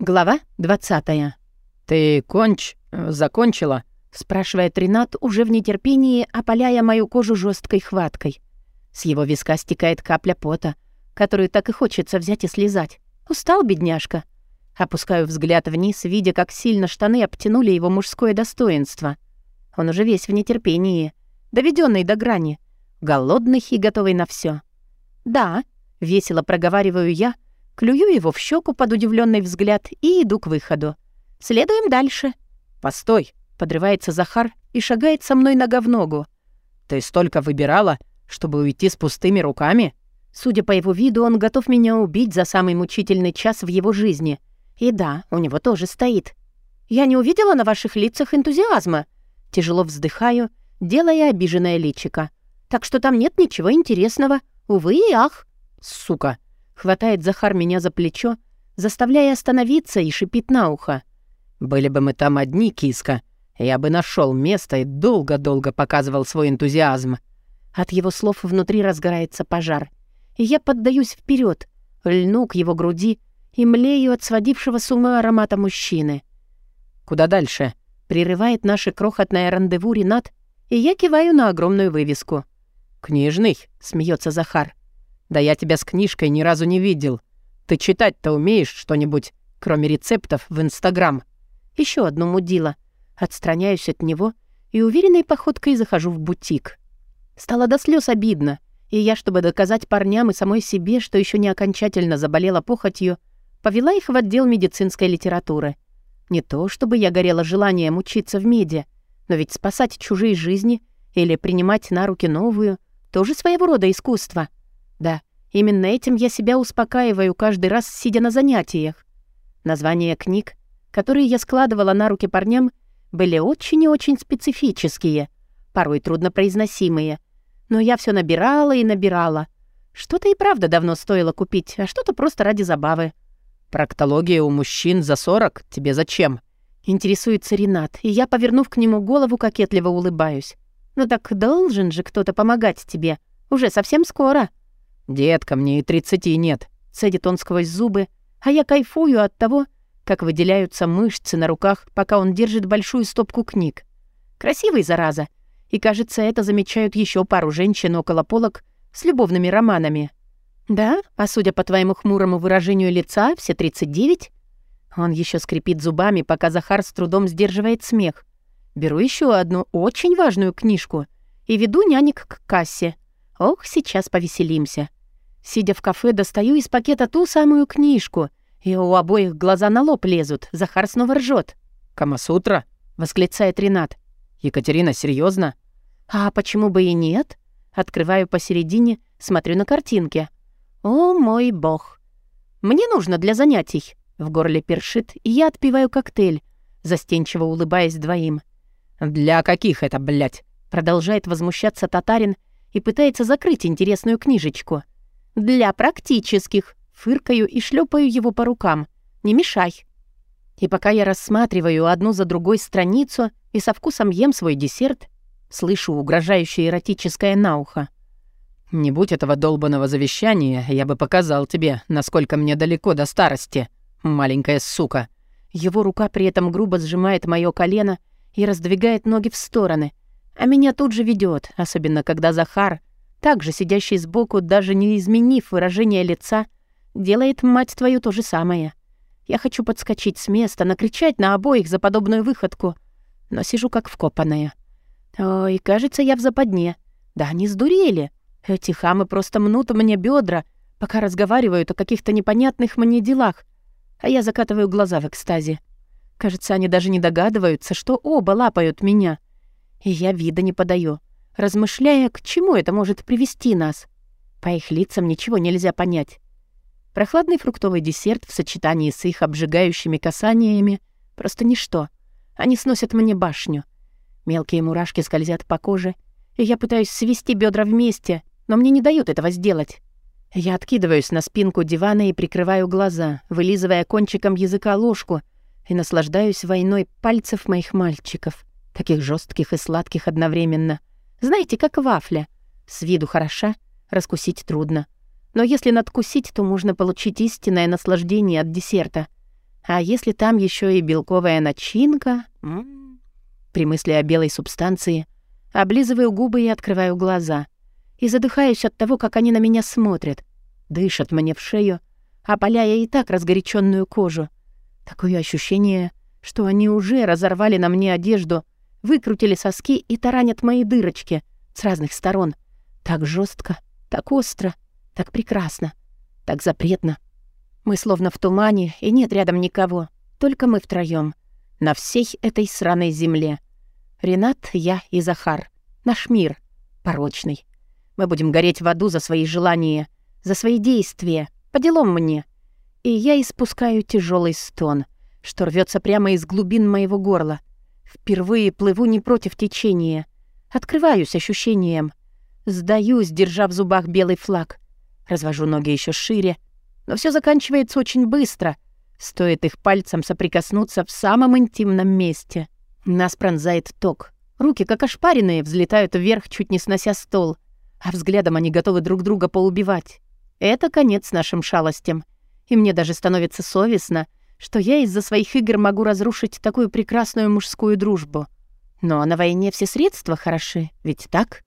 Глава 20. «Ты конч... э, закончила?» — спрашивает Ренат, уже в нетерпении, опаляя мою кожу жесткой хваткой. С его виска стекает капля пота, которую так и хочется взять и слезать. Устал, бедняжка. Опускаю взгляд вниз, видя, как сильно штаны обтянули его мужское достоинство. Он уже весь в нетерпении, доведенный до грани, голодный и готовый на все. «Да», — весело проговариваю я, — Клюю его в щеку под удивленный взгляд и иду к выходу. Следуем дальше. «Постой!» — подрывается Захар и шагает со мной нога в ногу. «Ты столько выбирала, чтобы уйти с пустыми руками?» Судя по его виду, он готов меня убить за самый мучительный час в его жизни. И да, у него тоже стоит. Я не увидела на ваших лицах энтузиазма. Тяжело вздыхаю, делая обиженное личико. Так что там нет ничего интересного. Увы и ах. Сука, Хватает Захар меня за плечо, заставляя остановиться и шипит на ухо. «Были бы мы там одни, киска, я бы нашел место и долго-долго показывал свой энтузиазм». От его слов внутри разгорается пожар. И я поддаюсь вперед, льну к его груди и млею от сводившего с ума аромата мужчины. «Куда дальше?» — прерывает наше крохотное рандеву Ренат, и я киваю на огромную вывеску. «Книжный?» — смеется Захар. Да я тебя с книжкой ни разу не видел. Ты читать-то умеешь что-нибудь, кроме рецептов в Инстаграм?» Еще одно мудило. Отстраняюсь от него и уверенной походкой захожу в бутик. Стало до слез обидно, и я, чтобы доказать парням и самой себе, что еще не окончательно заболела похотью, повела их в отдел медицинской литературы. Не то, чтобы я горела желанием учиться в меди, но ведь спасать чужие жизни или принимать на руки новую — тоже своего рода искусство — да, именно этим я себя успокаиваю каждый раз, сидя на занятиях. Названия книг, которые я складывала на руки парням, были очень и очень специфические, порой труднопроизносимые. Но я все набирала и набирала. Что-то и правда давно стоило купить, а что-то просто ради забавы. «Проктология у мужчин за сорок? Тебе зачем?» Интересуется Ренат, и я, повернув к нему голову, кокетливо улыбаюсь. «Ну так должен же кто-то помогать тебе. Уже совсем скоро». «Детка, мне и тридцати нет», — цедит он сквозь зубы, а я кайфую от того, как выделяются мышцы на руках, пока он держит большую стопку книг. Красивый, зараза. И, кажется, это замечают еще пару женщин около полок с любовными романами. «Да? А судя по твоему хмурому выражению лица, все 39?» Он еще скрипит зубами, пока Захар с трудом сдерживает смех. Беру еще одну очень важную книжку и веду нянек к кассе. Ох, сейчас повеселимся. Сидя в кафе, достаю из пакета ту самую книжку, и у обоих глаза на лоб лезут. Захар снова ржет. «Камасутра?» — восклицает Ренат. «Екатерина, серьезно? «А почему бы и нет?» Открываю посередине, смотрю на картинки. «О мой бог! Мне нужно для занятий!» В горле першит, и я отпиваю коктейль, застенчиво улыбаясь двоим. «Для каких это, блядь?» Продолжает возмущаться татарин и пытается закрыть интересную книжечку. «Для практических», — фыркаю и шлепаю его по рукам. «Не мешай». И пока я рассматриваю одну за другой страницу и со вкусом ем свой десерт, слышу угрожающее эротическое на ухо. «Не будь этого долбанного завещания, я бы показал тебе, насколько мне далеко до старости, маленькая сука». Его рука при этом грубо сжимает моё колено и раздвигает ноги в стороны, а меня тут же ведет, особенно когда Захар также сидящий сбоку, даже не изменив выражение лица, делает, мать твою, то же самое. Я хочу подскочить с места, накричать на обоих за подобную выходку, но сижу как вкопанная. Ой, кажется, я в западне. Да они сдурели. Эти хамы просто мнут мне бедра, пока разговаривают о каких-то непонятных мне делах, а я закатываю глаза в экстазе. Кажется, они даже не догадываются, что оба лапают меня. И я вида не подаю размышляя, к чему это может привести нас. По их лицам ничего нельзя понять. Прохладный фруктовый десерт в сочетании с их обжигающими касаниями — просто ничто. Они сносят мне башню. Мелкие мурашки скользят по коже, и я пытаюсь свести бедра вместе, но мне не дают этого сделать. Я откидываюсь на спинку дивана и прикрываю глаза, вылизывая кончиком языка ложку, и наслаждаюсь войной пальцев моих мальчиков, таких жестких и сладких одновременно. Знаете, как вафля. С виду хороша, раскусить трудно. Но если надкусить, то можно получить истинное наслаждение от десерта. А если там еще и белковая начинка? М -м -м. При мысли о белой субстанции облизываю губы и открываю глаза. И задыхаюсь от того, как они на меня смотрят. Дышат мне в шею, опаляя и так разгоряченную кожу. Такое ощущение, что они уже разорвали на мне одежду, выкрутили соски и таранят мои дырочки с разных сторон. Так жестко, так остро, так прекрасно, так запретно. Мы словно в тумане, и нет рядом никого. Только мы втроем На всей этой сраной земле. Ренат, я и Захар. Наш мир. Порочный. Мы будем гореть в аду за свои желания, за свои действия. По делам мне. И я испускаю тяжелый стон, что рвется прямо из глубин моего горла. Впервые плыву не против течения. Открываюсь ощущением. Сдаюсь, держа в зубах белый флаг. Развожу ноги еще шире. Но все заканчивается очень быстро. Стоит их пальцем соприкоснуться в самом интимном месте. Нас пронзает ток. Руки, как ошпаренные, взлетают вверх, чуть не снося стол. А взглядом они готовы друг друга поубивать. Это конец нашим шалостям. И мне даже становится совестно, что я из-за своих игр могу разрушить такую прекрасную мужскую дружбу. Но на войне все средства хороши, ведь так?